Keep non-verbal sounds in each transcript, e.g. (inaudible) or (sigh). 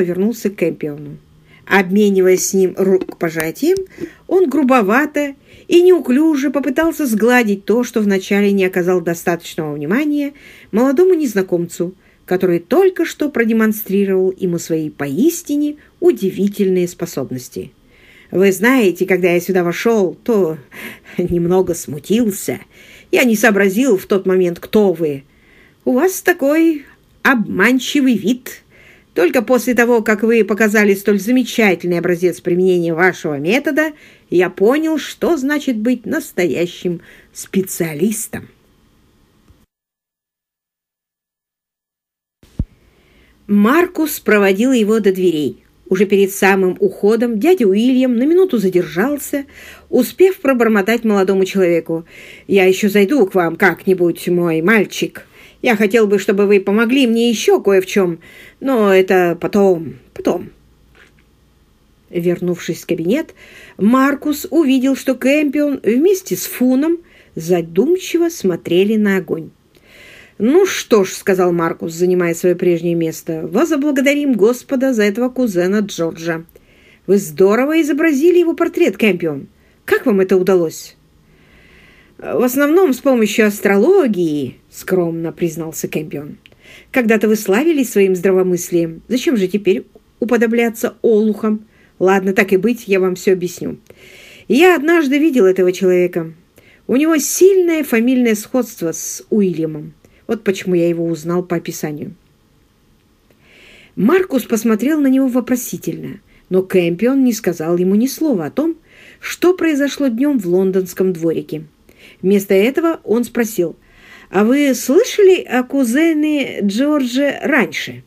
повернулся к Кэмпиону. Обмениваясь с ним рукопожатием, он грубовато и неуклюже попытался сгладить то, что вначале не оказал достаточного внимания молодому незнакомцу, который только что продемонстрировал ему свои поистине удивительные способности. «Вы знаете, когда я сюда вошел, то (laughs) немного смутился. Я не сообразил в тот момент, кто вы. У вас такой обманчивый вид». Только после того, как вы показали столь замечательный образец применения вашего метода, я понял, что значит быть настоящим специалистом. Маркус проводил его до дверей. Уже перед самым уходом дядя Уильям на минуту задержался, успев пробормотать молодому человеку. «Я еще зайду к вам как-нибудь, мой мальчик». Я хотел бы, чтобы вы помогли мне еще кое в чем, но это потом, потом». Вернувшись в кабинет, Маркус увидел, что Кэмпион вместе с Фуном задумчиво смотрели на огонь. «Ну что ж», — сказал Маркус, занимая свое прежнее место, — «возоблагодарим Господа за этого кузена Джорджа. Вы здорово изобразили его портрет, Кэмпион. Как вам это удалось?» «В основном с помощью астрологии», — скромно признался Кэмпион. «Когда-то вы славились своим здравомыслием. Зачем же теперь уподобляться олухам? Ладно, так и быть, я вам все объясню. Я однажды видел этого человека. У него сильное фамильное сходство с Уильямом. Вот почему я его узнал по описанию». Маркус посмотрел на него вопросительно, но Кэмпион не сказал ему ни слова о том, что произошло днем в лондонском дворике. Вместо этого он спросил, «А вы слышали о кузене Джордже раньше?»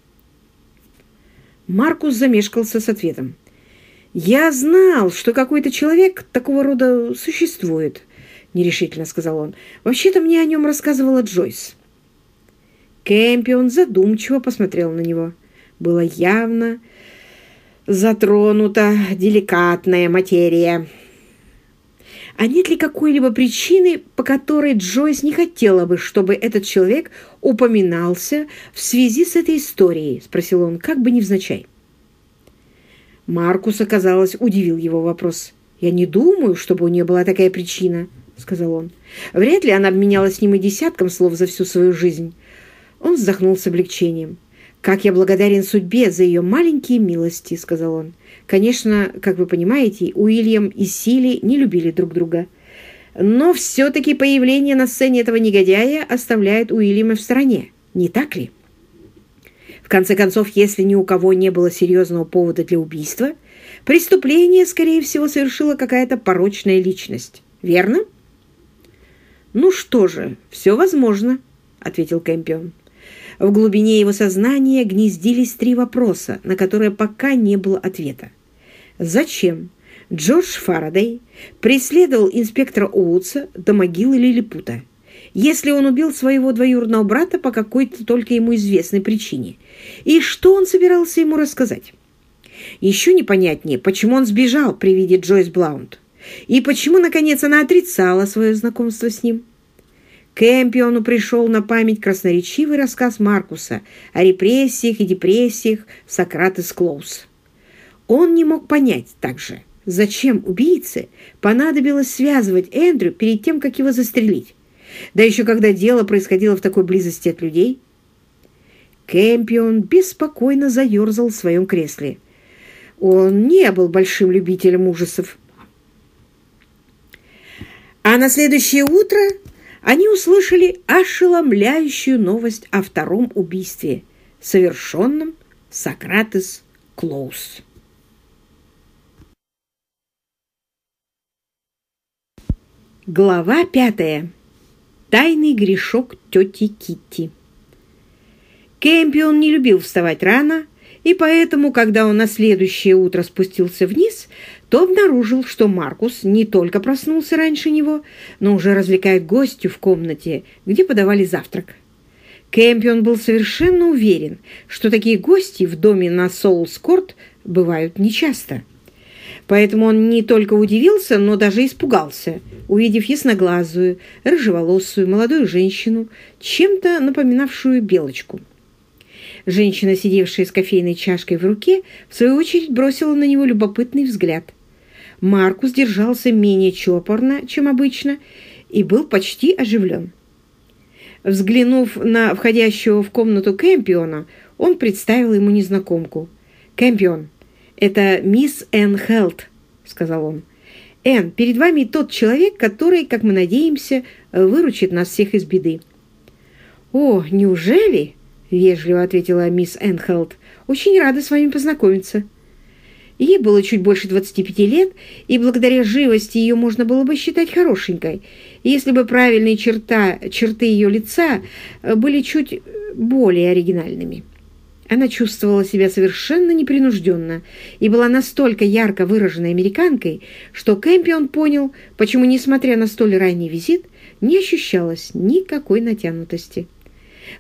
Маркус замешкался с ответом. «Я знал, что какой-то человек такого рода существует», — нерешительно сказал он. «Вообще-то мне о нем рассказывала Джойс». Кэмпион задумчиво посмотрел на него. Было явно затронута деликатная материя. А нет ли какой-либо причины, по которой Джойс не хотела бы, чтобы этот человек упоминался в связи с этой историей? Спросил он, как бы невзначай. Маркус, оказалось, удивил его вопрос. «Я не думаю, чтобы у нее была такая причина», — сказал он. «Вряд ли она обменялась с ним и десятком слов за всю свою жизнь». Он вздохнул с облегчением. «Как я благодарен судьбе за ее маленькие милости», — сказал он. Конечно, как вы понимаете, Уильям и Сили не любили друг друга. Но все-таки появление на сцене этого негодяя оставляет Уильяма в стороне, не так ли? В конце концов, если ни у кого не было серьезного повода для убийства, преступление, скорее всего, совершила какая-то порочная личность. Верно? «Ну что же, все возможно», — ответил Кэмпион. В глубине его сознания гнездились три вопроса, на которые пока не было ответа. Зачем Джордж Фарадей преследовал инспектора Оутса до могилы Лилипута, если он убил своего двоюродного брата по какой-то только ему известной причине? И что он собирался ему рассказать? Еще непонятнее, почему он сбежал при виде Джойс Блаунд. И почему, наконец, она отрицала свое знакомство с ним. Кэмпиону пришел на память красноречивый рассказ Маркуса о репрессиях и депрессиях Сократес Клоус. Он не мог понять также, зачем убийце понадобилось связывать Эндрю перед тем, как его застрелить. Да еще когда дело происходило в такой близости от людей. Кэмпион беспокойно заерзал в своем кресле. Он не был большим любителем ужасов. А на следующее утро они услышали ошеломляющую новость о втором убийстве, совершенном Сократес Клоус. Глава пятая. Тайный грешок тети Китти. Кэмпион не любил вставать рано, и поэтому, когда он на следующее утро спустился вниз, то обнаружил, что Маркус не только проснулся раньше него, но уже развлекает гостю в комнате, где подавали завтрак. Кэмпион был совершенно уверен, что такие гости в доме на Соулскорт бывают нечасто. Поэтому он не только удивился, но даже испугался, увидев ясноглазую, рыжеволосую молодую женщину, чем-то напоминавшую белочку. Женщина, сидевшая с кофейной чашкой в руке, в свою очередь бросила на него любопытный взгляд. Маркус держался менее чопорно, чем обычно, и был почти оживлен. Взглянув на входящего в комнату Кэмпиона, он представил ему незнакомку. «Кэмпион, это мисс Энн Хелт», — сказал он. «Энн, перед вами тот человек, который, как мы надеемся, выручит нас всех из беды». «О, неужели?» — вежливо ответила мисс Энхелд. «Очень рада с вами познакомиться». Ей было чуть больше 25 лет, и благодаря живости ее можно было бы считать хорошенькой, если бы правильные черта, черты ее лица были чуть более оригинальными. Она чувствовала себя совершенно непринужденно и была настолько ярко выраженной американкой, что Кэмпион понял, почему, несмотря на столь ранний визит, не ощущалось никакой натянутости.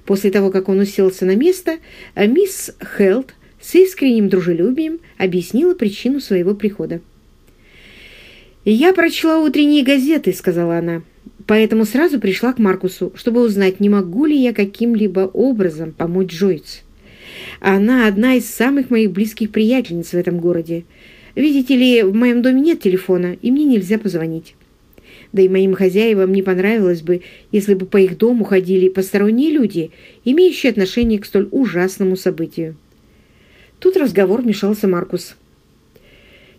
После того, как он уселся на место, мисс Хелт с искренним дружелюбием объяснила причину своего прихода. «Я прочла утренние газеты», — сказала она, «поэтому сразу пришла к Маркусу, чтобы узнать, не могу ли я каким-либо образом помочь Джойц. Она одна из самых моих близких приятельниц в этом городе. Видите ли, в моем доме нет телефона, и мне нельзя позвонить. Да и моим хозяевам не понравилось бы, если бы по их дому ходили посторонние люди, имеющие отношение к столь ужасному событию. Тут разговор вмешался Маркус.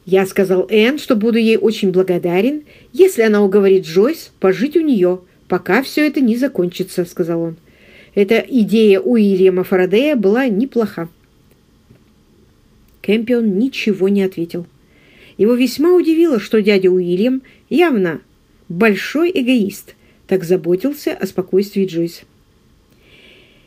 «Я сказал Энн, что буду ей очень благодарен, если она уговорит Джойс пожить у нее, пока все это не закончится», — сказал он. Эта идея Уильяма Фарадея была неплоха. Кэмпион ничего не ответил. Его весьма удивило, что дядя Уильям, явно большой эгоист, так заботился о спокойствии Джойс.